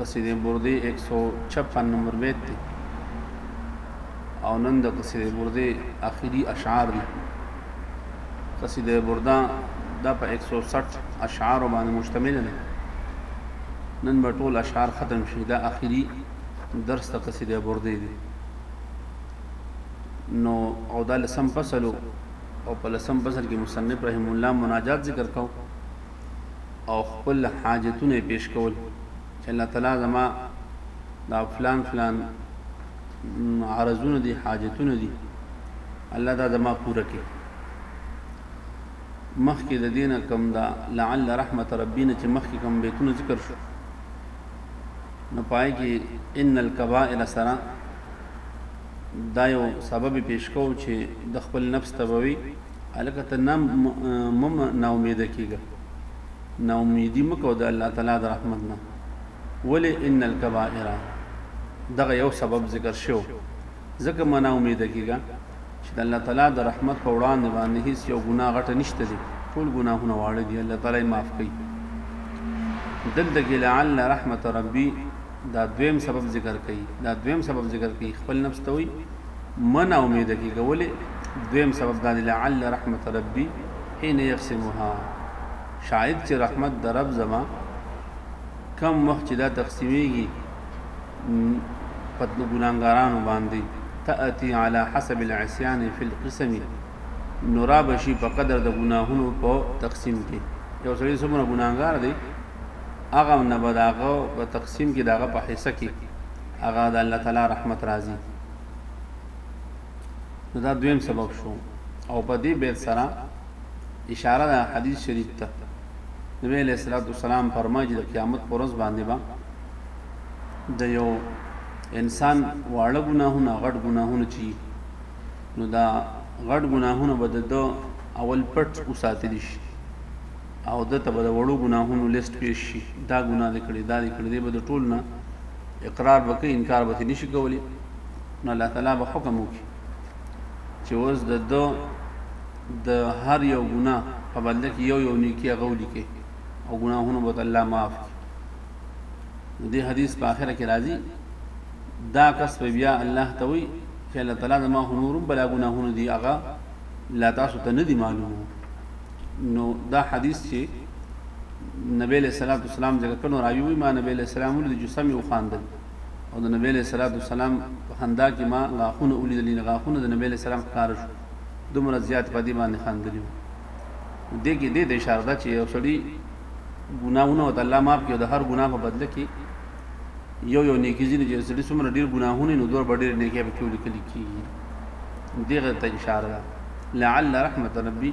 قصیده بردی 156 نمبر بیت دی او نن د قصیده بردی اخیری اشعار دی قصیده برده دا په 160 اشعار باندې مشتمل ده نن به ټول اشعار ختم شي دا اخیری درس د قصیده بردی دی نو او دا لسم فصل او په لسم فصل کې مصنف رحم الله مناجات ذکر کاو او خپل حاجتونه یې پیش کول چې الله تعالی زما دا فلان فلان عرضونه دي حاجتونه دي الله دا زما پوره کړي مخکې د دینه کم دا لعل رحمت ربینا چې مخکې کم بیتونه ذکر شو نو پای کې ان الکبائر سره دا یو سبب پیش کو چې د خپل نفس تبوي هلکه ته نه مم نا امیده کیږه نا امیدی مکو د الله تعالی د رحمت نه ولی ان الکبائر دغه یو سبب ذکر شو ځکه منا امیده کیږه چې د الله تعالی د رحمت په وړاندې باندې هیڅ یو ګناه غټه نشته دي ټول ګناهونه واړه دي الله تعالی معاف کوي دلته کې لعل رحمت ربي دا دویم سبب ذکر کوي دا دویم سبب ذکر کوي خپل نفس ته وي مه نا اميده کيږه ولي دويم سبب دادي لعل رحمت ربي حين يقسمها شايد چي رحمت د رب زما کم وخت چي دا تقسيميږي پتنو ګناهګارانو باندي تأتي على حسب العصيان في القسم نورا بشي په قدر د ګناهونو په تقسيم کې یو سړی څومره ګناهګار دی هغه نه به د هغه په تقسیم کې د هغه په حصه کې هغه د الله تعالی رحمت راځي نو دا دویم سبب شو او په دې بیت سره اشاره ده حدیث شریف ته نبی علیہ الصلوۃ والسلام فرمایي د قیامت پر ورځ باندې با د یو انسان واړه ګناهونه غټ ګناهونه چی نو دا غټ ګناهونه به د اول پټ وساتل شي او د ته به د وړو ګناهونو لیست پیش شي دا ګناه دې کړې دا دې کړې دې به د ټول نه اقرار به کوي انکار به نشي کولی نو الله تعالی به حکم وکړي چې اوس د دو د هر یو ګناه په بدله کې یو یو نیکی هغه ولیکي او ګناهونه به الله معاف کړي نو دې حدیث په آخره کې راځي دا کس په بیا الله ته وایي چې الله تعالی زما هنورم بلا ګناهونه دي هغه لا تاسو ته نه دي معلومه نو دا حدیث چې نبی له صلوات والسلام ځکه کنو راوی وي ما نبی له سلام ولید چې سم یو خاندل او د نبی له صلوات والسلام په خندا کې ما غاخونه ولیدل نه غاخونه د نبی له سلام ښکار شو دومره زیات په دې باندې خاندل دې کې دې د اشاره ده چې یو سړی ګناونه او د الله معاف کې د هر ګناه په بدله کې یو یو نیکی ځینې چې سړي څومره ډېر ګناهونه نو دوه به ډېر نیکی پکې ولیکل کېږي دغه ته اشاره ده لعل رحمت ربي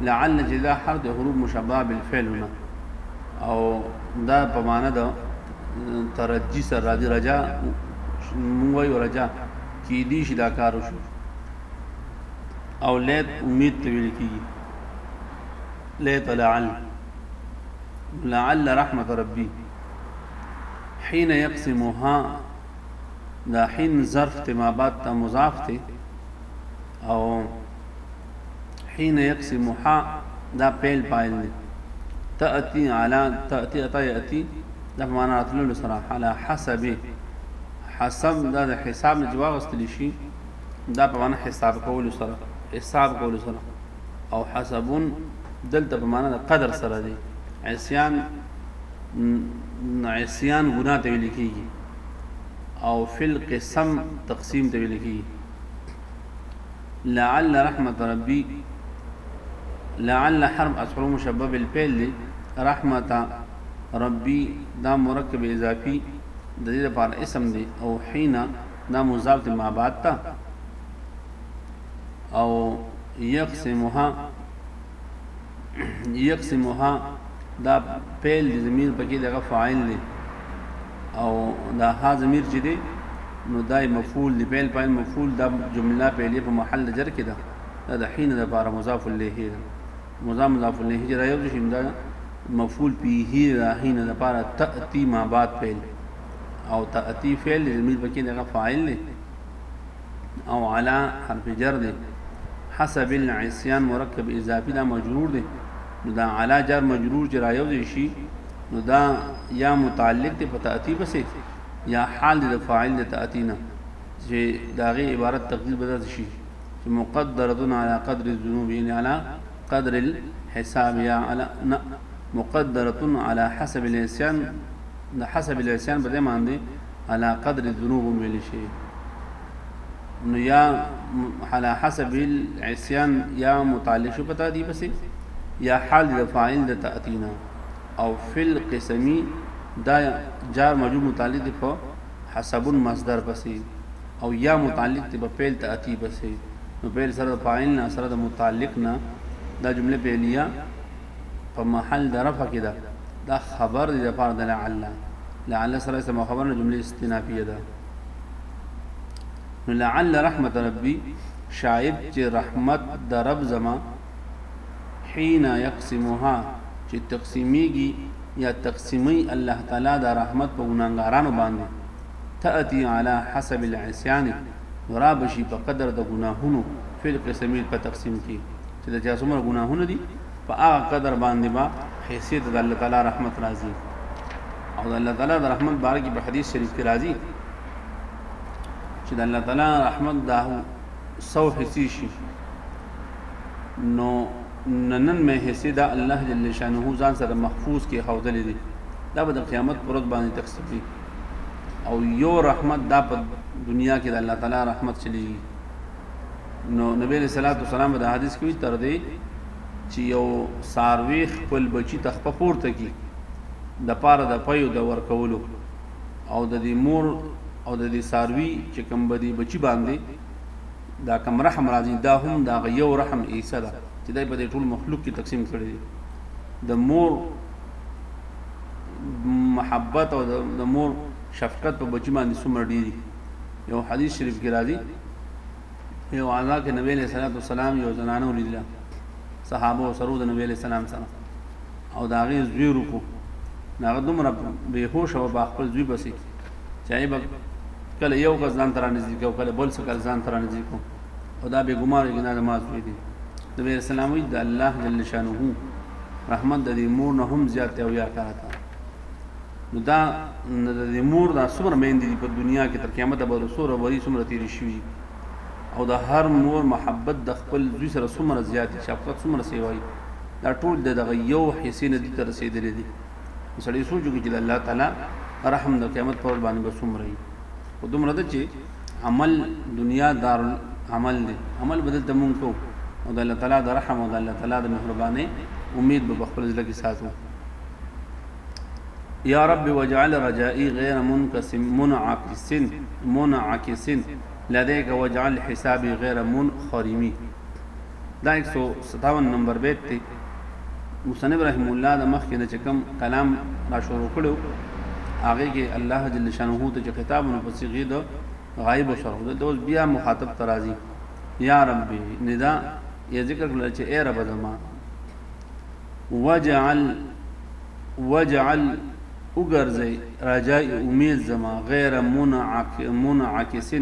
لعل چې دا حرف د حروف مشبه بالفعل نه او دا په معنا ده ترجی سره راځي رجا مونږ وایو رجا کې دې شي دا کار وشي او لیت امید ته ویل کېږي لیت لعل لعل رحمت ربي حين يقسمها دا حين ظرف ته ما بعد ته مضاف ته او حين يقسمها دا پیل پایل دی تأتی علا تأتی اتا یأتی دا معنا راتللو سره علا حسب حسب دا د حساب نه جواب استلی شي دا په معنا حساب کولو سره حساب کولو سره او حسب دلته په معنا د قدر سره دی عصيان عصيان ګناه ته ویل کیږي او فل قسم تقسیم ته ویل کیږي لعل رحمت ربي لعل حرف اصل مشبب الفعل دی رحمت ربي دا مرکب اضافي د دې لپاره اسم دی او حين دا مضاف دی مابعد ته او یقسمها یقسمها دا پیل د ضمیر پکې دغه فاعل دی او دا ها ضمیر چې دی نو دای مفعول دی پیل فاعل مفعول دا جمله پیلې په محل جر کې ده دا د حين د پاره مضاف الیه ده مضاف مضاف الیه چې رايو شي دا مفعول به دا حين د پاره تاتی ما بعد پیل او تاتی فعل ضمیر پکې دغه فاعل دی او علا حرف جر دی حسب العصيان مرکب اضافي دا مجرور دی نو دا علا جر مجرور چې رايو دی شي نو دا یا متعلق دی په تأتی پسې یا حال دی د فاعل د تأتی نه چې داغه عبارت تقدیر بدل شي چې مقدره علی قدر الذنوب یعنی علی قدر الحساب یا علی مقدره علی حسب العصيان د حسب العصيان په دې معنی علی قدر الذنوب هم ویل شي نو یا علی حسب العصيان یا متعلق شو پتا دی پسې یا حال د فاعل د تاتینا او فل قسمی دا جار مجرور متعلق دی په حسب مصدر پسې او یا متعلق دی په فعل تاتی پسې نو فعل سره فاعل نه سره د متعلق نه دا جمله فعلیه په محل د رفع کې ده دا خبر دی د پاره د لعل لعل سره سم خبر نه جمله استنافیه ده نو لعل رحمت ربي شاید چې رحمت د رب زما حين يقسمها چې تقسیمیږي یا تقسیمی الله تعالی د رحمت په ګناګارانو باندې تأتي على حسب العصيان نورا بشي په قدر د ګناهونو فل قسمي په تقسیم کې چې د چا څومره ګناهونه دي په هغه قدر باندې با حیثیت د الله تعالی رحمت راځي او د الله تعالی د رحمت باره کې په حدیث شریف کې راځي چې د الله تعالی رحمت دا سو حصي شي نو ننن مې حصي دا الله جل شانه ځان سره محفوظ کې خودلې دي دا به د قیامت پر ورځ باندې تقسیم او یو رحمت دا په دنیا کې د الله تعالی رحمت چلیږي نو نبی علیہ الصلوۃ والسلام د حدیث کوي تر دې چې یو ساروی خپل بچی تخ په پورته کی د پاره د پيو د ورکولو او د دې مور او د دې ساروی چې کوم بدی بچی باندې دا کم رحم راځي دا هم دا یو رحم ایسه ده چې دای په دې ټول مخلوق کې تقسیم کړی دی د مور محبت او د مور شفقت په بچی باندې څومره ډیری یو حدیث شریف کې راځي یو عزا کې نبی له صلوات و سلام یو زنانو لیدل صحابه او سرود نبی له سلام سره او دا غي زوی رکو ناغه دومره به هوش او با خپل زوی بسې چای به کله یو غز ځان تر نږدې کو کله بل څه کله ځان تر نږدې کو او دا به ګمار کې نه نماز وې دي نبی اسلام وی د الله جل شانه رحمت د دې مور نه هم زیات او یا کارته نو دا نه د مور دا څومره میندې دي په دنیا کې تر قیامته به څومره وري څومره تېرې شوي دي او د هر مور محبت د خپل زوی سره څومره زیات دي شفقت څومره سی وایي دا ټول د دغه یو حصې نه دي ته رسېدلې دي سړی سوچ وکړي چې د الله تعالی رحم د قیامت پر ورځ باندې به څومره وي خو دومره ده چې عمل دنیا دار عمل دی عمل به دلته مونږ کوو او د الله تعالی د رحم او د الله تعالی د مهربانۍ امید به په خپل زړه کې ساتو یا رب وجعل رجائی غیر منقسم منعکس منعکس لدیک وجعل حسابی غیر منخرمی دا 157 نمبر بیت ته مصنف رحم الله د مخ کې چې کوم کلام را شروع کړو هغه کې الله جل شانه ته چې خطاب نو پسې غي د غایب سره د اوس بیا مخاطب ترازی یا ربي ندا یا ذکر کړل چې اے رب زما وجعل وجعل وګرځي رجاء امید زما غیر منعکس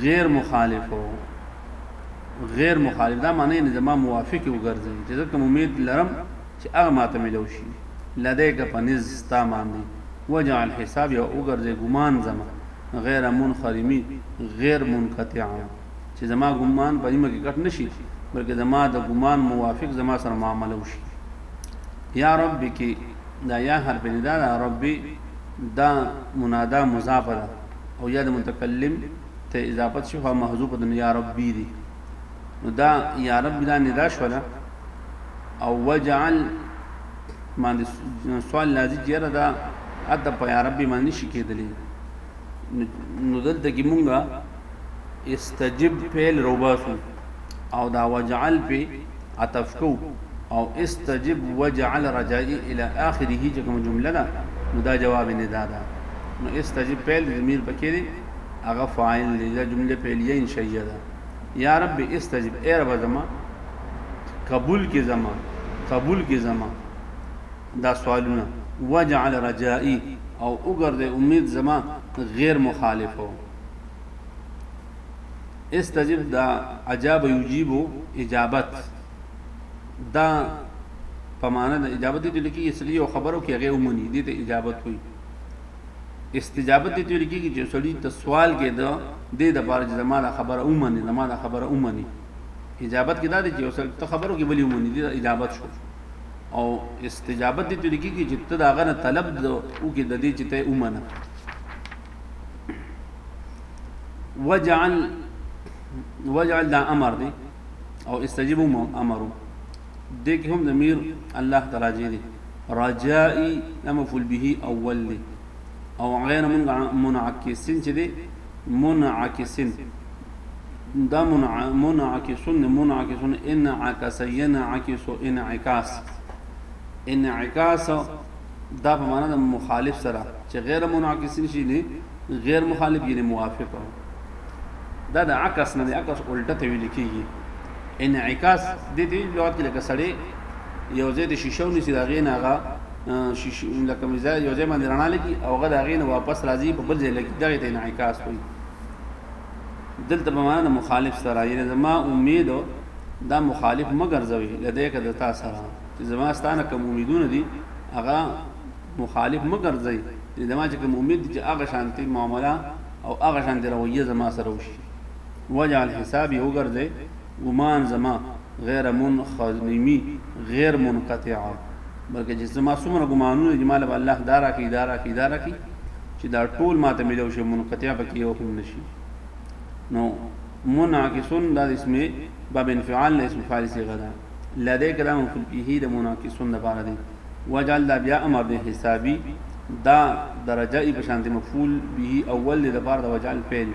غیر مخالف غیر مخالف دا معنی نه زما موافق وګرځي چې زه کوم امید لرم چې هغه ماته ملو شي لدیک پنځ ستا باندې وجعل حساب یو وګرځي ګمان زما غیر منخرمی غیر منقطع چې زما ګمان په نیمه کې کټ نشي بلکې زما د ګمان موافق زما سره معامله وشي یا رب کې دا یا حرف ندا دا رب دا منادا مضاف ده او یا د متکلم ته اضافه شي هو محذوف ده یا ربي دي نو دا یا رب دا ندا شو ده او وجعل باندې سوال لازم جره دا اته په یا رب باندې شي کېدلی نو دلته کې مونږه استجب فعل روباسو او دا وجعل په عطف کو او استجب وجعل رجائی الى اخره چې کوم جمله ده نو دا جواب نه دا ده نو استجب فعل ضمیر پکې دی هغه فاعل دی دا جمله فعلیه انشائیه ده یا رب استجب اے رب زما قبول کې زما قبول کې زما دا سوالونه، وجعل رجائي او وګرځی امید زما غیر مخالف او استجب دا اجاب یجیب اجابت دا په معنا د اجابت دي ویل کېږي سړي یو خبرو کې هغه ومني دي ته اجابت وي استجابت دي ویل کېږي چې سړي ته سوال کې د دې د بار چې زما د خبره ومني زما د خبره ومني اجابت کې دا دي چې سړي ته خبرو کې ولي ومني دي اجابت شو او استجابت دې تل کېږي چې ته دا غنه طلب د او کې د دې چې ته اومنه وجعل وجعل دا امر دی او استجیب امر دې کې هم ضمیر الله تعالی جي دی رجائي مفعول به اول دی او غیر منعکسین چې دی منعکسن دا منع منعکسن منعکسن انعکس ينعکس انعکاس انعکاس دا په معنا د مخالف سره چې غیر منعکسین شي نه غیر مخالف یې موافق دا د عکس نه د عکس الټه ته ویل کیږي انعکاس د دې لغت کې لکه سړی یو ځای د شیشو نسی دا غین هغه شیش لکه مزه یو ځای باندې رڼا لګي او هغه دا غین واپس راځي په بل ځای لګي دا ته انعکاس وایي دلته په معنا مخالف سره یې زما امید دا مخالف مګر زوی لدې کې د تا سره چې زما ستانه کوم امیدونه دي هغه مخالف مګر زوی زما چې کوم امید چې هغه شانتي معاملې او هغه شانتي رویه زما سره وشي وجعل حسابی وګرځی ګمان زما غیر منخنمی غیر منقطعا بلکې چې زما څومره ګمانونه چې مال به الله دا راکړي دا راکړي دا راکړي چې دا ټول ماته ملو شي منقطع پکې یو هم نشي نو منعکسون دا د اسم باب انفعال له اسم فاعل صيغه ده لدې کلام مفعول به د منعکسون لپاره دی وجعل دا بیا امر دی حسابي دا درجه ای په شان د مفعول به اول دی لپاره د وجعل فعل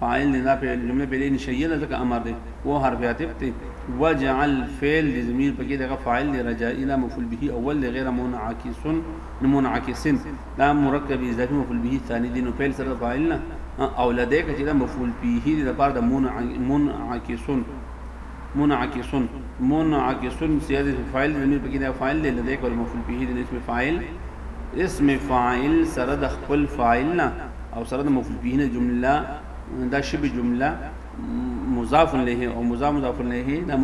فاعل دی دا فعل جمله فعلیه نشیه ده ځکه امر دی و حرف عاطف دی وجعل فعل دی ضمیر پکې دغه فاعل دی رجائی دا مفعول به اول دی غیر منعکس منعکس دا مرکب اضافي مفعول به ثانی دی نو فعل سره فاعل نه او لدیک چې دا مفعول به دی لپاره د منعکس منعکس منعکس سیاد اسم فاعل ضمیر پکې دا فاعل دی لدیک ول مفعول به د اسم فاعل اسم فاعل سره د خپل فاعل نه او سره د مفعول به نه جمله دا شبه جمله مضاف الیه او مضاف مضاف الیه دا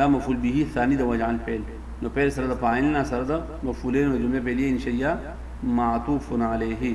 دا مفعول به ثانی د وجعل فعل نو فعل سره د فاعل نه سره د مفعولین او جمله فعلیه انشئه معطوف علیه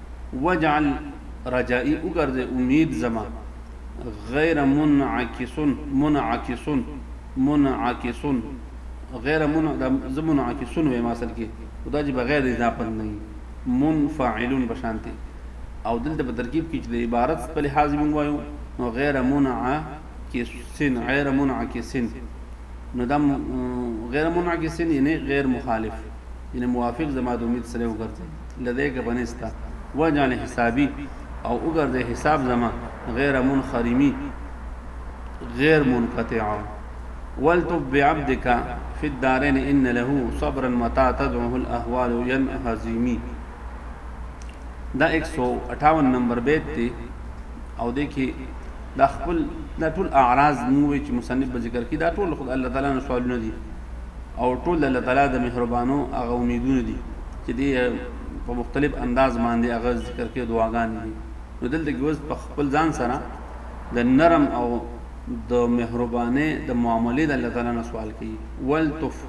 واجعل رجائي وګرځه امید زما غیر منعکس منعکس منعکس غیر من زه منعکسون وایم اصل کې او دا چې بغیر اضافت نه وي منفعلون په شان دی او دلته په ترکیب کې چې د عبارت په لحاظ موږ وایو نو غیر منعکسن غیر منعکسن نو دا غیر منعکسن یعنی غیر مخالف یعنی موافق زما د امید سره وګرځي لديك بنستا واجعل حسابي او وګرځي حساب زما غير منخرمي غير منقطعا ولتب بعبدك في الدارين ان له صبرا متى تدعه الاهوال ينهزمي دا 158 نمبر بیت دی او د کې دا خپل دا ټول اعراض موږ چې مصنف به ذکر کړي دا ټول خدای الله تعالی نه سوالونه دي او ټول الله تعالی د مهربانو هغه امیدونه دي چې دی په مختلف انداز باندې هغه ذکر کوي دعاګانې دي نو دلته کې اوس په خپل ځان سره د نرم او د مهربانه د معاملې د الله تعالی نه سوال کوي ولطف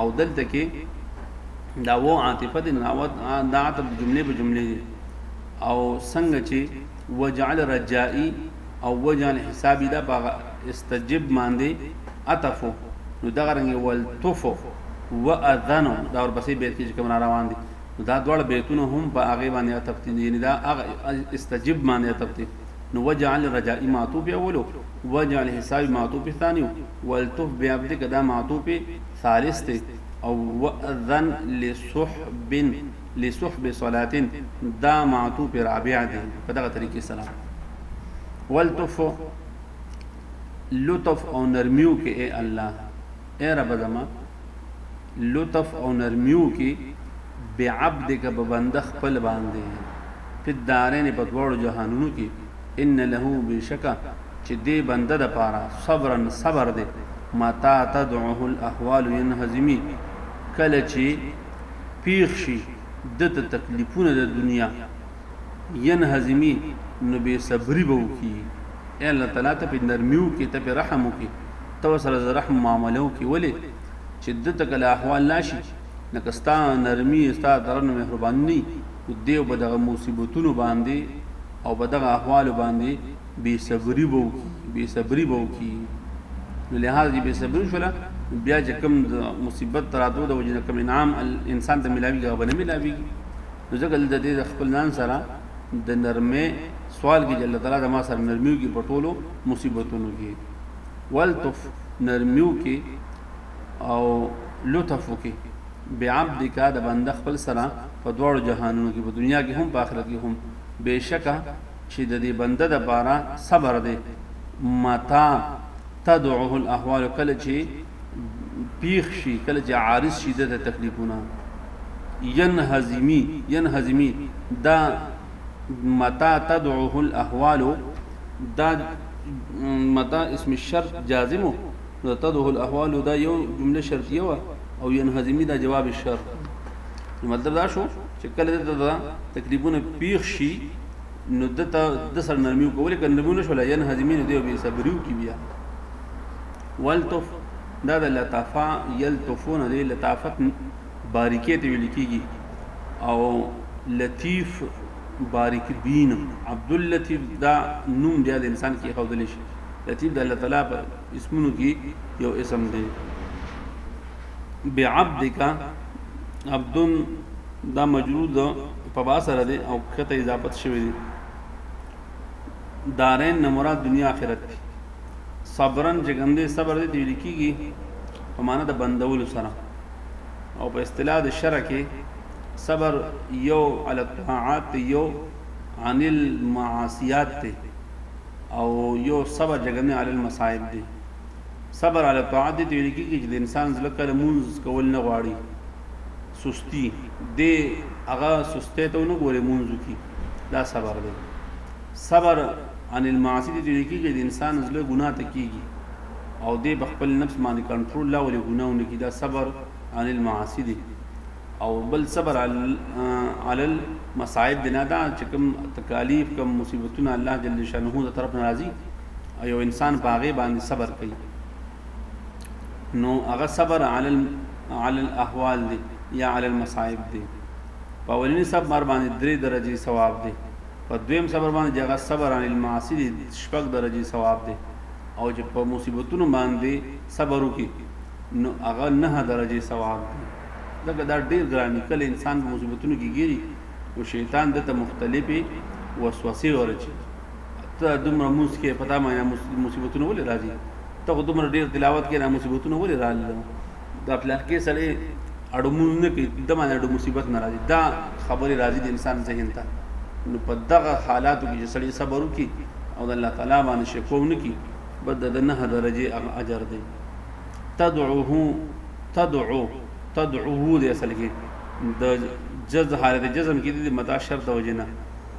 او دلته کې دا و عاطفه د ناوت دا عاطف جمله په جمله دي او څنګه چې وجعل رجائی او وجعل حسابی دا په استجب باندې عطف نو دغه رنګ ولطف و اذن دا ورپسې بیت کې چې کوم را روان دي نو دا دواړه بیتونه هم په هغه باندې عطف دي یعنی دا هغه استجب باندې عطف دي نو وجعل رجائی معطوف اولو وجعل حساب معطوف ثاني والتف بعبدك دا معطوف ثالث ته او واذن لصحب لصحب صلاه دا معطوف رابع دي په دغه طریقې سره والتف لطف او نرمیو کې اے الله اې رب زما! لطف او نرمي وکړي بعبدک په بنده خپل باندې، فی الدارین په دواړو جهانونو کې، ان له بېشکه چې دې بنده دپاره صبرا صبر دی، متیٰ تدعه الاحوال ینهزمي کله چې پېښ شي ده ته تکلیفونه د دنیا. ينهزمي نو بي صبري به وکړي اي الله تعالی ته په نرمي وکړي ته په رحم وکړي ته ورسره د رحم معامله وکړي ولې چې ده ته که له احوال لا شي لکه ستا نرمي ستا درنه مهرباني نه نو دی به دغه مصيبتونو باندې او په دغه احوالو باندې بي صبري به وکړي بي صبري به وکړي نو لهذا چې بي صبري شوله بیا چې کوم مصیبت تراتو د وجې نه کوم انعام انسان ته ملاوي هغه به نه ملاويږي نو ځکه دلته دې د خپل ځان سره د نرمه سوال کې جل تعالی د ما سره نرمیو کې پټولو مصیبتونو کې ولطف نرمیو کې او لطف کې بعبد کا د بنده خپل سره په دواړو جهانونو کې په دنیا کې هم په آخرت کې هم بهشکه چې د دې بنده د پاره صبر دی متا تدعوه الاحوال کله چې پیخ شي کله چې عارض شي د تکلیفونه ينهزمي ينهزمي دا متا تدعوه الاحوال دا متا اسم الشرط جازمه نو تدعوه الاحوال دا یو جمله شرطیه وا او ينهزمي دا جواب الشرط مطلب دا شو چې کله د تکلیفونه پیخ شي نو د د سر نرمیو کولې کنه نرمیو نشول ینهزمین دی به صبریو کی بیا والطف دا د لطفا یلطفو نه دی لطافت باریکې ته ویل کېږي او لطیف باریک بین عبد اللطیف دا نوم بیا د انسان کې ښودل شي لطیف د الله تعالی په اسمونو کې یو اسم دی بعبدک عبد دا مجرور ده په با سره دی او کته اضافت شوی دی دارین نه مراد دنیا آخرت دی صبرن چې کوم دی صبر دی ویل کیږي په معنا د بندولو سره او په اصطلاح د شرع کې صبر یو علی الطاعات یو عن المعاصیات دی او یو صبر چې کوم دی علی المصائب دی صبر علی الطاعات دی ویل کیږي چې د انسان ځل کله مونږ کول نه غواړي سستی دی هغه سستی ته نه ګوري مونږ کی دا صبر دی صبر عن المعاصی دی چې کیږي د انسان زله ګناه ته کیږي او دی په خپل نفس باندې کنټرول لا ولې ګناونه کی دا صبر عن المعاصی دی او بل صبر علی المصائب دی نه دا چې کوم تکالیف کوم مصیبتونه الله جل شانه د طرف ناراضي او انسان باغې باندې صبر کوي نو هغه صبر علی علی الاحوال دی یا علی المصائب دی په اولنی صبر باندې درې درجه ثواب دی په دویم صبر باندې جګه صبر عن المعاصی دی شپږ درجه ثواب دی او چې په مصیبتونو باندې صبر وکي نو هغه نه درجه ثواب دی دغه دا ډیر ګرانی کله انسان په مصیبتونو کې ګیری او شیطان دته مختلفي وسوسې ورچي ته دومره موس کې پتا ما نه مصیبتونه ولې راځي ته خو دومره ډیر تلاوت کې نه مصیبتونه ولې راځي دا پلان کې سړی اړمون نه کې د ما نه مصیبت نه راځي دا خبرې راځي د انسان ذهن ته نو په دغه حالاتو کې چې سړی صبر وکي او د الله تعالی باندې شکوه نه کی بد د نه درجه اجر دی تدعوه تدعو تدعوه دې اصل کې د جز حالت جزم کې دې متا شرط وجنه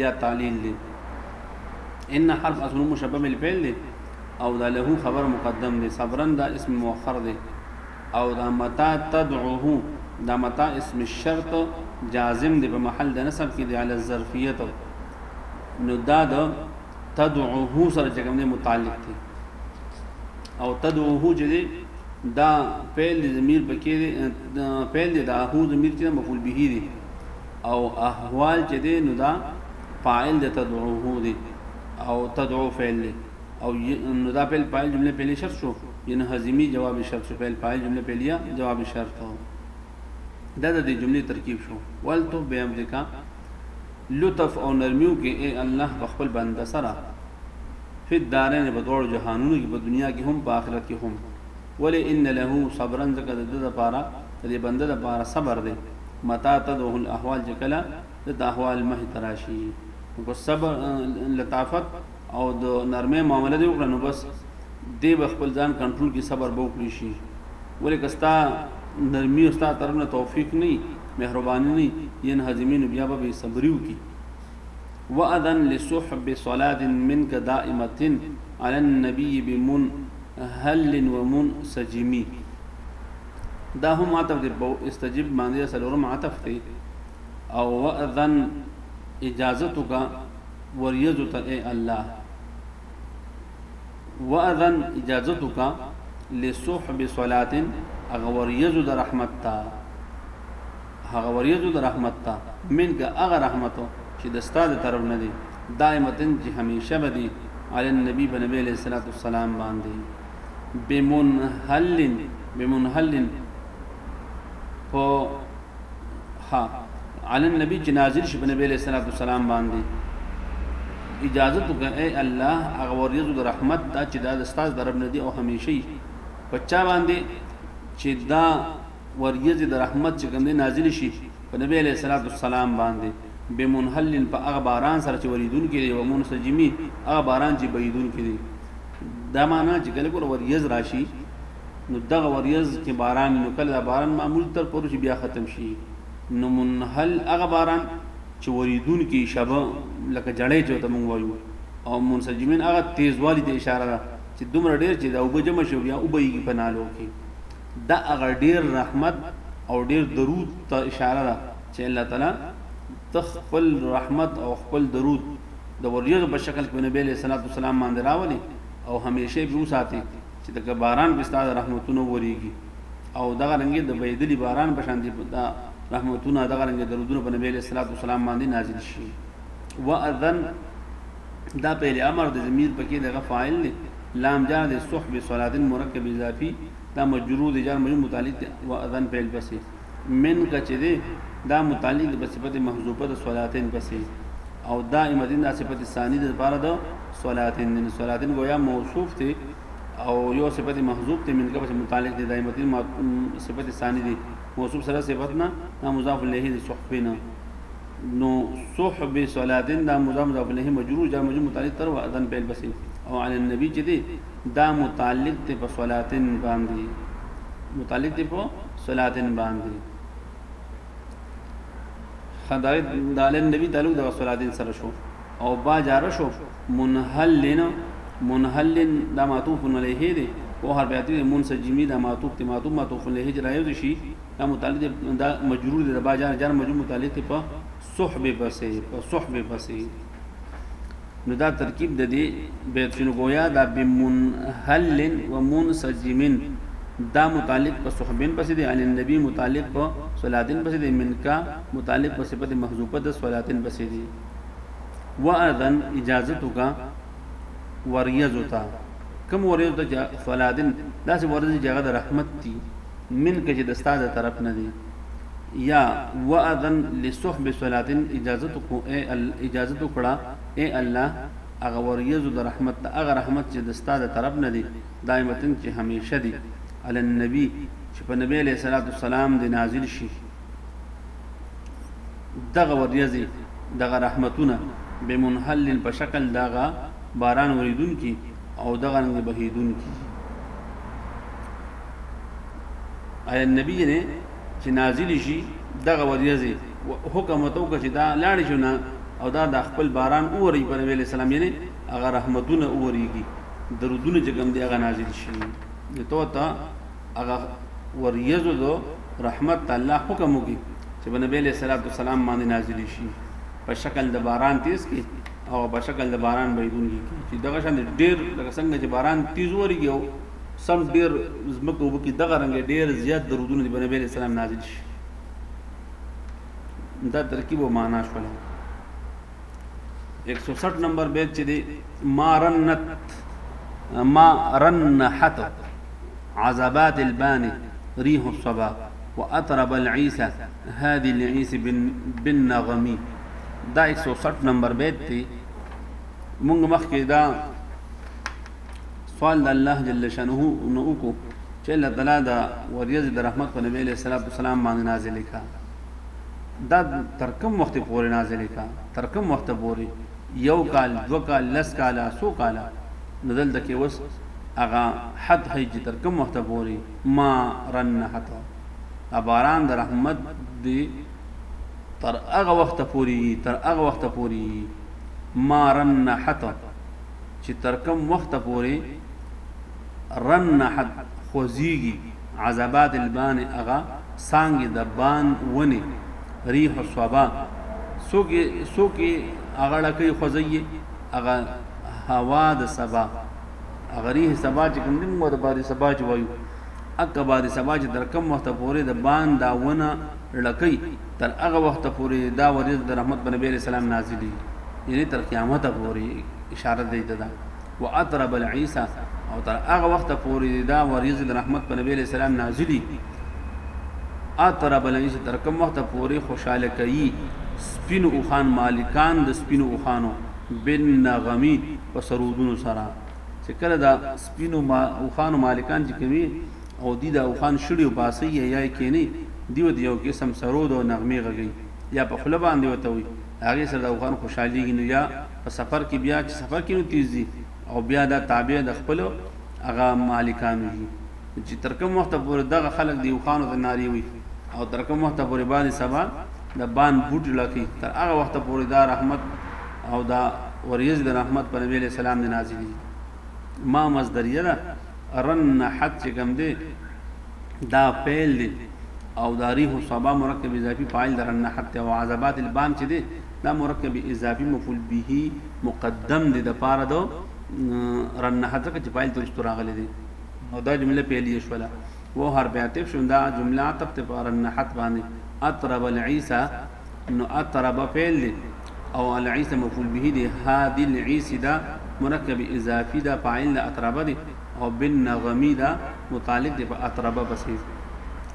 یا تعلیل دی ان حرف اسم مشبه بالفعل دی او دا له خبر مقدم دی صبرن دا اسم مؤخر دی او دا متا تدعوه دا متا اسم الشرط جازم دی په محل د نصب کې دی علی الظرفیت نو دا د تدعوه سره چې کوم دی متعلق دی او تدعوه چې دی دا فعل ضمیر پکې دی فعل دی دا هو ضمیر چې مفعول به دی او احوال چې دی نو دا فاعل د تدعوه دی او تدعو فعل دی او نو دا فعل فاعل جمله فعلی شرط شو ینه حزمی جواب شرط شو فعل فاعل جمله فعلیه جواب شرط دا د دې جملې ترکیب شو ولتو به امریکا لطف او نرمیو کې اے الله په خپل بنده سره فی دارین په دوړو جهانونو کې په دنیا کې هم په آخرت کې هم ولې ان له صبرا ځکه د ده لپاره، د دې بنده لپاره صبر دی، متیٰ تدعه الاحوال چې کله ده ته احوال مخې ته راشي نو په صبر، لطافت او د نرمۍ معامله دې وکړه نو بس دی به خپل ځان کنټرول کړي صبر به وکړي شي ولې که ستا نرمي او ستا طرف نه توفیق نه مهرباني نه ین هضمي نو بیا به بې صبري وکړي وأذن لصحب صلاة منك دائمة على النبي بمن هل ومن سجمی دا هم عطف دی په استجب باندې دا څلورم عطف دی او وأذن اجازت کا وریزو ته اے الله وأذن اجازت کا لصحب صلات اغه وریزو د رحمت ته هغه وريځو د رحمت ته، منک، هغه رحمتو چي د ستا د طرف نه دي، دائمة چي هميشه به دي، علی النبي په نبي عليه الصلاة والسلام باندي، بمنهل، بمنهل، په، ها، علی النبي چي نازل شي په نبي عليه الصلاة والسلام باندي، اجازت وکړه اي الله هغه وريځو د رحمت ته چي دا د ستا د طرف نه دي او هميشه يي په چا باندي چي دا وریځې د رحمت چې کوم دی نازلې شي په نبي علیه الصلوة والسلام باندې بمنهل په هغه باران سره چې وریدونکي دی ومنسجمي هغه باران چې بهیدونکي دی دا معنا چې کله کوله وریځ راشي نو دغه وریځ چې باران نو کله دا باران معمول تر پورې چې بیا ختم شي نو منهل هغه باران چې وریدونکي شبه لکه جړې چې ته مونږ وایو او منسجمین هغه تیزوالی ته اشاره ده چې دومره ډیر چې دا وبجم شي بیا وبېږي په نالو کې دا هغه ډېر رحمت او ډېر درود ته اشاره ده چې الله تعالی ته خپل رحمت او خپل درود د وریځو په شکل کې نبی علیه الصلاۃ والسلام باندې راولي او همیشه به وساتي چې د باران په ستاسو رحمتونو وریږي او دغه رنګ د بيدلی باران په شان دي د رحمتونو دغه رنګ درودونه په نبی له صلوات والسلام باندې نازل شي واذن دا فعل امر د ضمیر پکې دغه فاعل دی لام جار د صحب صلاتن مرکب اضافي دا مجرور دی جار مجرور متعلق دی و اذن فعل پسې من کچې دی دا متعلق دی په صفت محذوفه د صلاتن پسې او دا امدین دا صفت ثانی د لپاره د صلاتن د صلاتن گویا موصوف دی او یو صفت محذوف ته منګه پسې متعلق دی د امدین صفت ثانی دی موصوف سره صفت نه دا مضاف الیه د صحبنا نو صحب صلاتن دا مضاف مضاف الیه مجرور جار مجرور متعلق تر و اذن پیل بسی او علی النبی چې دی دا متعلق ته په صلاتن باندې متعلق ته په صلاتن باندې خدای د علی النبی تعلق د صلاتن سره شو او با جار شو منحلن منحلن دا معطوف علیه دی او هر بیاتی منسجمی دا معطوف ته معطوف معطوف علیه جرایو شي دا متعلق دی دا مجرور دی د با جار جار مجرور متعلق دی په صحبه پسې په صحبه پسې نو دا ترکیب د دې بیت شنو گویا دا بمنحل و منسجمن دا متعلق په صحبن پسې دی ان النبي متعلق په صلاتن پسې دی منکا متعلق په صفت محذوفه د صلاتن پسې دی واذن اجازتک وریزتا کم وریزتا صلاتن دا سه ورزي جګه د رحمت دی من که چې د ستا د طرف نه دی یا واذن لصحب صلات اجازه کو اے اجازه کړه اے الله هغه وریزو د رحمت ته هغه رحمت چې د ستا د طرف نه دی دایمتن چې همیشه دی علی النبی چې په نبی علیہ الصلوۃ والسلام دی نازل شي دغه وریزي دغه رحمتونه بمنحل په شکل دغه باران وریدون کی او دغه رنګ بهیدون کی آیا نبی جنې چې نازل شي دغه وریځي حکم وته وکړي دا لاړ شو نه او دا د خپل باران اوري پر نبی اسلام یې هغه رحمتونه اوريږي درودونه چې کوم دی هغه نازل شي نو ته ته هغه وریځو دو رحمت الله حکم وکړي چې نبی له صلوات والسلام باندې نازل شي په شکل د باران تیز کې او په شکل د باران بيدون کې چې دغه شان ډېر لکه څنګه چې باران تیز وريږي سم ډیر زمکه وب کی دغه رنګ ډیر زیات درودونه دی په نبی اسلام نازل شي دا ترکیب او معنا شول 160 نمبر بیت چې دی ما رنت ما رنحت عذابات الباني ريح الصبا واطرب العيسى هذه العيسى بالنغمي دا 160 نمبر بیت دی مونږ مخکې دا سوال د الله جل شانه نو وکړو چې الله تعالی دا وریځ د رحمت په نبی علیه الصلاۃ والسلام باندې نازلې کا دا تر کوم وخت پورې نازلې کا تر کوم وخت پورې یو کال دو کال لس کال سو کال نو دلته کې وس اغا حد هي چې تر کوم وخت پورې ما رنحت باران د رحمت دی تر هغه وخت پورې تر هغه وخت پورې ما رنحت چې تر کوم وخته پورې رنحت خوځيږي عذبات البان هغه څانګې د بان ونې ريح الصبا سوکې سوکې هغه ړکې خوځي هغه هوا د سبا هغه ريح سبا چې کوم دې موږ د باري سبا چې وایو اکه باري سبا چې تر کوم وخته پورې د بان دا ونه ړکې تر هغه وخته پورې دا ورېځ د رحمت په نبي عليه السلام نازلي یعنی تر قیامت پورې اشاره دی ته ده واطرب العيسى او تر هغه وخته پورې دا ورېځ د رحمت په نبي عليه السلام نازلي اطرب العيسى تر کوم وخته پورې خوشاله کوي سپین اوخان مالکان د سپین اوخانو بن نغمی په سرودونو سره چې کله دا سپین اوخانو مالکان چې کوي او دی دا اوښان شړی او باسئ یې یا یې کېنئ، دی ورته یو قسم سرود او نغمې غږوي، یا په خوله باندې ورته وایي، هغې سره دا اوښان خوشحالېږي، نو یا په سفر کې بیا چې سفر کوي نو تېز ځي او بیا دا تابع د خپلو هغه مالکانو وي چې تر کوم وخته پورې دغه خلک دې اوښانو ته نارې وهي او تر کوم وخته پورې بعد سبا د بان بوټ ړکوي، تر هغه وخته پورې دا رحمت او دا ورېځې د رحمت په نبي علیه السلام دې نازلې دي. ما مصدریه ده. رن حد چې کوم دی دا فعل دی او دا ریح صبا مرکب اضافي فاعل در رن حد او عذابات البام چې دی دا مرکب اضافي مفعول به مقدم دی د پاره دو رن حد ځکه چې فاعل درست راغلی دی او دا جمله پیلې شوله و هر بیاتف شوندا جمله عطف ته پر رن حد باندې اطرب العیسا نو اطرب فعل دی او العیس مفعول به دی هادی العیس دا مرکب اضافی دا فاعل دا اطرب دی او بن نغمی دا متعلق دی په اطرب پسې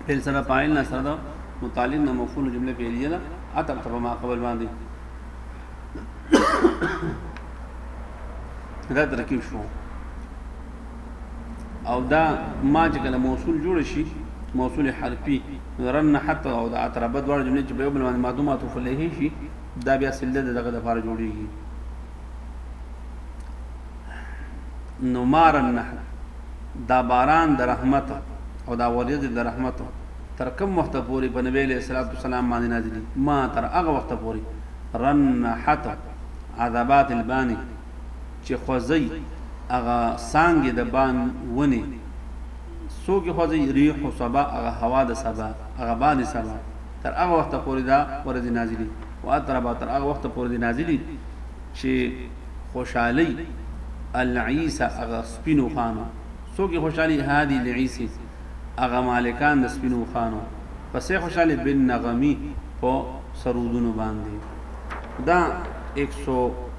فعل سره فاعل نه سره دا متعلق نه مفعول جمله فعلیه دا اطرب ته ما قبل باندې دا ترکیب شو او دا ما چې کله موصول جوړ شي موصول حرفي رن حت او د اتربه دواړه جملې چې په یو بل باندې مادو معطوف علیه شي دا بیا سله د دغه لپاره جوړیږي نو مارن نه دا باران د رحمت او دا وریځ د رحمت تر کوم وخت پورې په نبی له صلوات والسلام باندې نازلې ما تر هغه وخت پورې رن حت عذابات البانی چې خوځي هغه څانګې د بان ونې څوک یې خوځي ریح و صبا هغه هوا د صبا هغه باد صبا تر هغه وخته پورې دا ورځې نازلي و اتربا تر هغه وخته پورې دې نازلي چې خوشحالي العیسه هغه سپینو خانو څوک خوشحالي هادي لعیسه هغه مالکان د سپینو خانو پسې خوشحالي بن نغمی په سرودونو باندې دا 100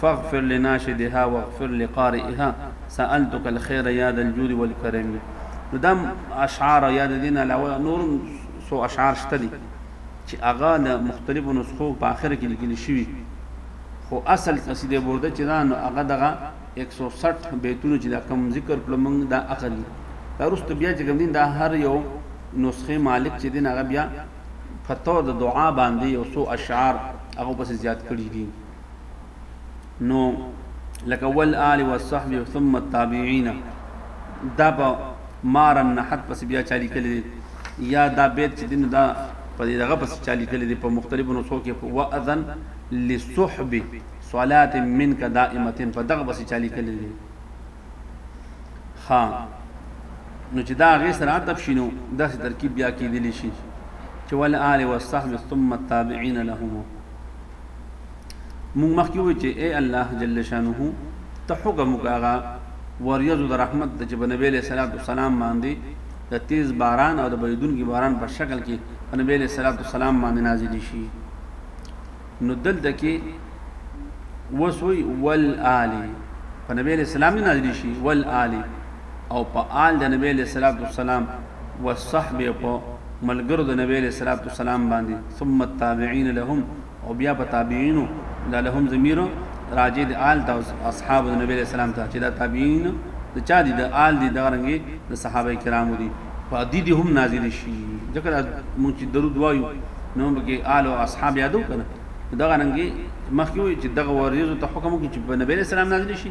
فاغفر لناشدها واغفر لقارئها سألتک الخیر یا ذا الجود والکرم نو دا اشعار یا د دین علاوه نور سو اشعار شته دي چې هغه د مختلفو نسخو په اخر کې لیکل شوی خو اصل قصیده برده چې دا نو هغه دغه 160 بیتونو چې دا کم ذکر کړو موږ دا هغه دي دا وروسته بیا چې کوم دین دا هر یو نسخه مالک چې دین هغه بیا په تور د دعا باندې یو څو اشعار هغه پسې زیات کړي دي نو لکه ول آل و صحب ثم التابعین دا په مار النحت پس بیا چالي کړی دی یا دا بیت چې دین دا په دغه پس چالي کړی دی په مختلفو نسخو کې واذن للصحب صلات منک دائمه په دغه پس چالي کړی دی ها نو چې دا غي سره عطف شینو داسې ترکیب بیا کېدلی شي چې ول آل و صحب ثم التابعین لهم موږ مخکې وې چې اے الله جل شانه ته حکم وکاغه وریځو د رحمت د چې په نبی له صلوات والسلام باندې د تیز باران او د بریدونکو باران په شکل کې په نبی له صلوات والسلام باندې نازل شي نو دلته کې وسوي والآل په نبی له سلام نه نازل شي والآل او په آل د نبی علیه الصلوة والسلام والصحب او په ملګرو د نبی علیه الصلوة والسلام باندې ثم التابعین لهم او بیا په تابعینو دا لهم ضمیر راجع د آل ته اصحاب د نبی علیه السلام ته چې دا تابعین د چا دي د آل دي د رنګي د صحابه کرامو دي په دې دي هم نازل شي ځکه موږ چې درود وایو نو موږ کې آل او اصحاب یادو کنه دغه رنګي مخکې وي چې دغه ورځو ته حکم وکړي چې په نبی اسلام نازل شي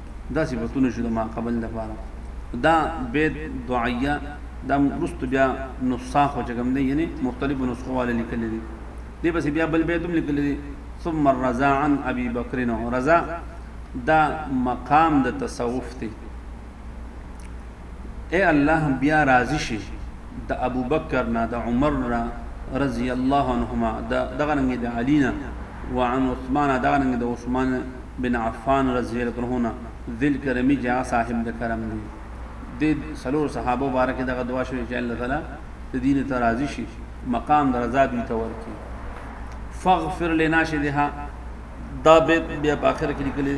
دا صفتونه شو د ما قبل د پاره دا بیت دعایه دا رست بیا نساخ او چګم دی یعنی مختلفو نسخو والے لیکل دي دی بس بیا بل بیت هم لیکل دي ثم الرضا عن ابي بکر نو رضا دا مقام د تصوف دی اې الله بيا راضي شې د ابوبکر نه د عمر نه رضي الله عنهما د دغه رنګ د علي نه وعن عثمان دغه رنګ د عثمان بن عفان رضي الله عنه نه ذل کرمی چې هغه صاحب د کرم دی د سلور صحابه مبارک دغه دعا شوې چې الله تعالی د دین ته راضي شي مقام د رضا دوی ته ورکړي فغفر لنا شدها دا بیت بیا په اخر کې لیکلي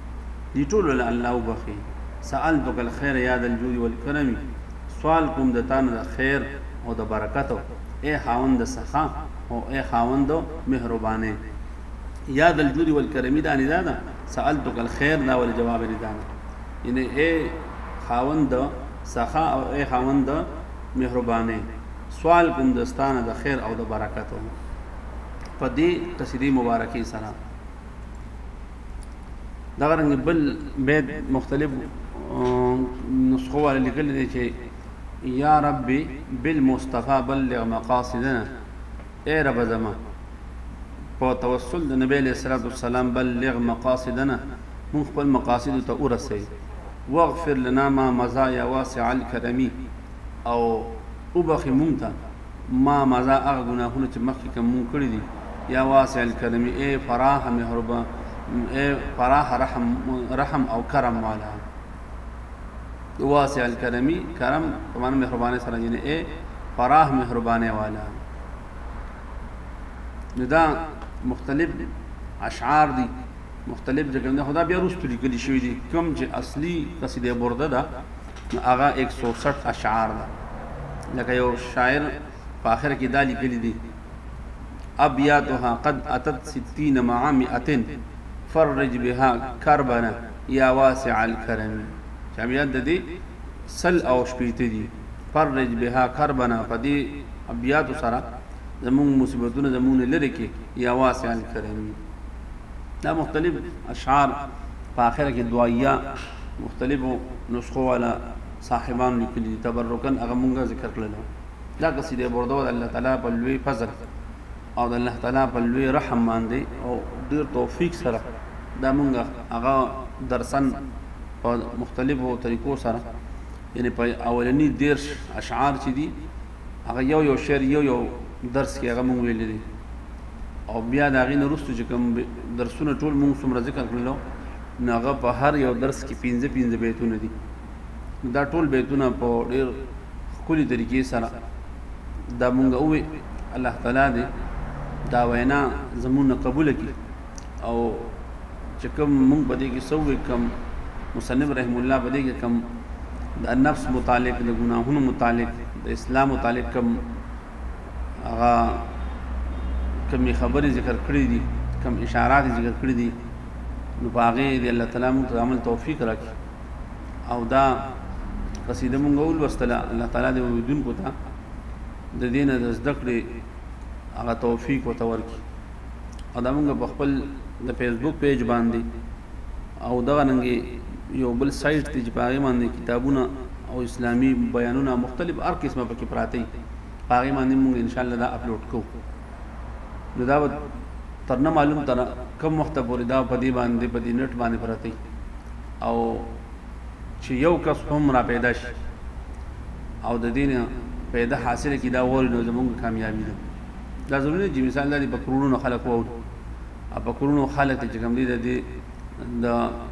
دی ټولو له الله وبخښي سألتک الخير يا ذا الجود والكرم سوال کوم د تا نه د خیر او د برکت اے خاوند د سخا او اے خاوند د مهربانه یا ذا الجود والكرم دا ندا ده سألتک الخير دا ول جواب ندا ده یعنی اے خاوند د سخا او اے خاوند د مهربانه سوال کوم د ستانه د خیر او د برکت په دې قصیدې مبارکې سره دا رنګ بل بیت مختلف نسخو والے لیکل دي چې یا رب بالمصطفى بلغ مقاصدنا اے رب زما په توسل د نبی له سلام والسلام بلغ مقاصدنا مون خپل مقاصد ته ورسې واغفر لنا ما مزايا واسع الكرمي او وبخي مونږ ته ما مضا هغه ګناهونه چې مخکې کوم مونږ کړی دي یا واسع الکرم اے فراح مهربا اے فراح رحم رحم او کرم والا واسع الکرمی کرم په معنی مهربانه سره جنې اے فراح مهربانه والا نو دا مختلف اشعار دي مختلف ځکه خدا بیا روستو لیکل شوی دي کوم چې اصلي قصیده برده ده نو هغه ايک سو سټ اشعار ده لکه یو شاعر په اخر کې دا لیکلي دي ابياتها قد اتت 60 مع 100 فرج بها كربنا يا واسع الكرم چې ابيات د دې سل او شپېته دي فرج بها کربنا په دې ابيات سره زموږ مصیبتونه زموږ لری کې یا واسع الکرم دا مختلف اشعار په اخر کې دعایه مختلفو نسخو والا صاحبان لیکلي دي تبرکن هغه مونږه ذکر کړل دا قصیده برده د الله تعالی په لوی فضل او د الله تعالی په لوی رحم باندې او ډیر توفیق سره دا مونږه هغه درسن په مختلفو طریقو سره یعنی په اولنی دیرش اشعار چې دي هغه یو یو شعر یو یو درس کې هغه مونږ ویل دي او بیا دا غي نرسته چې کوم درسونه ټول مونږ څومره ذکر کړلو نو هغه په هر یو درس کې 15 15 بیتونه دي دا ټول بیتونه په ډیر خولي طریقې سره دا مونږ وې الله تعالی دې دا وینا زمونږ قبول کړي او چې کوم موږ په دې کې سو کوم مصنف رحم الله په دې کې کوم د نفس متعلق د ګناهونو متعلق د اسلام متعلق کوم هغه کوم خبرې ذکر کړې دي کوم اشارات ذکر کړې دي نو باغې دې الله تعالی موږ ته عمل توفیق راکړي او دا قصیده موږ اول وستله الله تعالی دې وجودن کو ته د دینه د زده کړې هغه توفیق او تورکي او دا موږ په خپل د فیسبوک پیج باندې او دغه ننګي یو بل سایت دی چې پاغي باندې کتابونه او اسلامی بیانونه مختلف هر قسمه پکې پراته دي پاغي باندې موږ ان شاء الله دا اپلوډ کوو نو دا ترنه معلوم تر کم وخت پورې دا په دې باندې په دې نت باندې پراته دي او چې یو کس هم را پیدا شي او د دین پیدا حاصل کی دا وری نو زمونږ کامیابی ده دا ضروري دی چې مثال دا دی په کروڑونو خلک واوري او په کروڑونو خلک چې کوم دی د دې د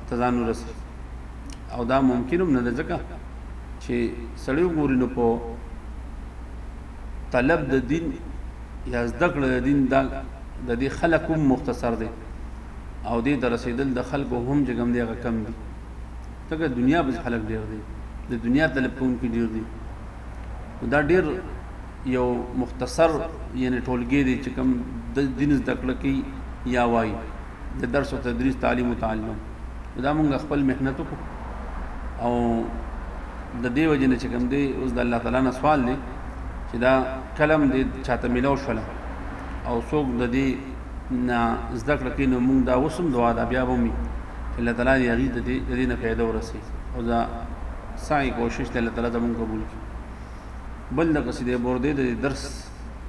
تزان رس او دا ممکن هم نه ده ځکه چې سړی وګوري نو په طلب د دین یا زده کړه د دین دا د دې خلک هم مختصر دی او دې ته رسیدل د خلکو هم چې کوم دی هغه کم دی ځکه دنیا به خلک ډیر دی د دنیا طلب کوونکي ډیر دي دا ډیر یو مختصر یعنی ټولګی دی چه کوم دین زده کړه کوي یا وایي د درس او تدریس تعلیم او تعلم نو دا مونږ خپل محنت وکړو او د دې وجه نه چې کوم دی اوس د الله تعالی نه سوال دی چې دا کلم دی چاته ملو شول او څوک د دې نه زده کړه کوي نو موږ دا وسم دعا دا بیا به مي چې الله تعالی دې هغه ته دې نه فائدہ ورسي او دا سعی کوشش ته الله تعالی زموږ قبول کړي بل د قصیده برده د درس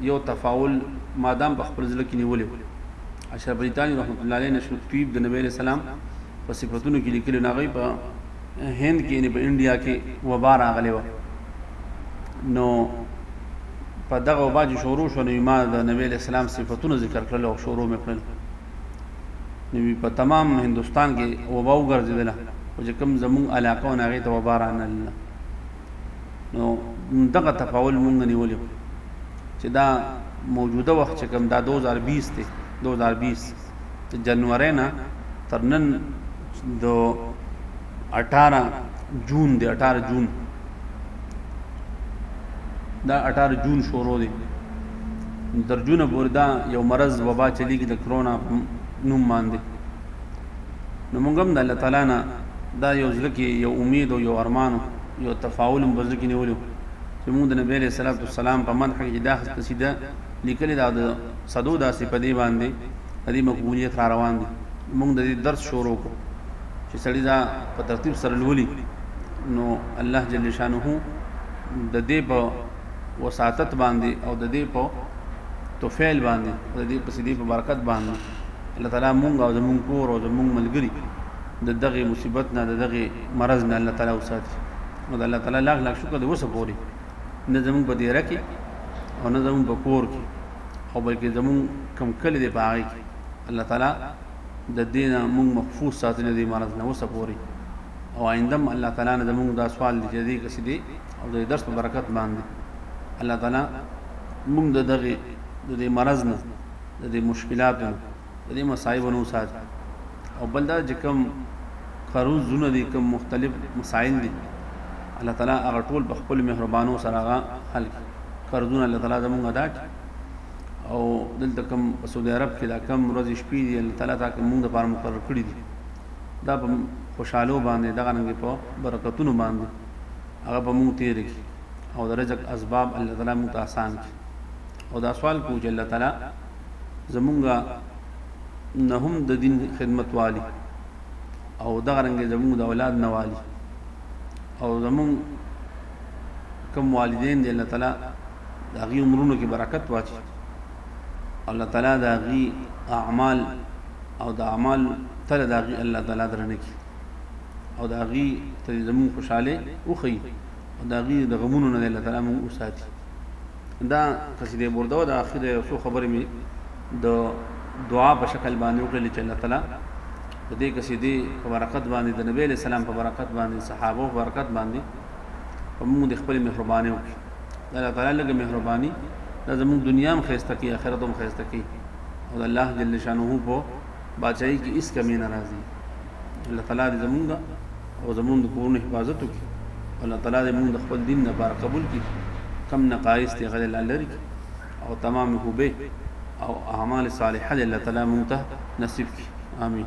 یو تفاول مادام په خپل ځل کې نیولې و اشرف علي تاني رحمت الله علیه نشو طیب د نبی رسول الله په صفاتونو کې لیکل نه غي په هند کې نه په انډیا کې وبا راغلی و نو په دغه وبا چې شروع شو نو ما د نبی له سلام صفاتونه ذکر کړل او شروع مې کړل نو په تمام هندستان کې وبا وګرځیدله او چې کوم زموږ علاقو نه غي ته وبا رانل نو دغه تفاول مونږ نیولیو چې دا موجوده وخت چې کوم دا 2020 دی 2020 د جنوري نه تر نن د 18 جون دی 18 جون دا 18 جون شروع دی درجونه بوردا یو مرض وبا چلیږي د کرونا نوم باندې نو موږ هم د الله تعالی نه دا یو زړه کې یو امید او یو ارمان یو تفاعل هم بزړه کې نیولو چې موږ د نبی علیه الصلاۃ والسلام په مدح کې دا قصیده لیکلې ده د صدو داسې په دې باندې د دې مقبولیت را روان دي موږ د دې درس شروع کو چې سړی دا په ترتیب سره لولي نو الله جل شانه د دې په وساتت باندې او د دې په توفیل باندې د دې قصیدې په برکت باندې الله تعالی مونږ او زمونږ کور او زمونږ ملګری د دغه مصیبت نه د دغه مرض نه الله تعالی وساتي او د الله تعالی لاغ لاغ شکر د وسه پوري نه زمونږ په دیره کې او نه زمونږ په کور کې او بلکې زمونږ کم کلی دی په هغه کې الله تعالی د دینه مونږ محفوظ ساتل دي مرض نه وسه پوري او آینده الله تعالی نه زمونږ دا سوال دی چې دې کسې دي او د درس په برکت باندې الله تعالی مونږ د دغه د مرض نه د دې مشکلاتو نه د دې مصايبو نه وساتي او بل دا چې کوم قرضونه دي کوم مختلف مسائل دي الله تعالی هغه ټول په خپل مهربانو سره هغه حل کړي قرضونه الله تعالی زموږ ادا کړي او دلته کوم په سعودي عرب کې دا کم ورځې شپې دي الله تعالی دا کوم موږ لپاره مقرر کړي دي دا په خوشحالو باندې دغه رنګ په برکتونو باندې هغه به موږ تیر کی او د رزق اسباب الله تعالی موږ ته آسان کی او دا سوال کوو چې الله تعالی زمونږ نه هم د دین خدمت والی او دغه رنګ زمونږ د اولاد نه والی او زمونږ کم والدین دی الله تعالی دا غي عمرونو کې برکت واچي الله تعالی دا غي اعمال او د اعمال تل دا غي الله تعالی درنه کی او دا غي ته زمون خوشاله او خي او دا غي د غمونو نه الله تعالی مون وساتي دا قصیده برده د اخر یو څو خبرې می د دعا په شکل باندې وکړل چې الله تعالی د دې قصیدې په برکت باندې د نبی له سلام په برکت باندې صحابه په برکت باندې په موږ د خپل مهرباني وکړي الله تعالی لږه مهرباني دا زموږ دنیا هم خسته کی آخرت هم خسته کی او الله جل شانه په بچای کی اس کمی ناراضي الله تعالی دې زمونږ او زمونږ د کورونو حفاظت وکړي الله تعالی دې موږ د خپل دین لپاره قبول کړي کم نقایص دې غلې لري او تمام هوبه او اعمال صالحه دې الله تعالی موږ ته نصیب کړي آمین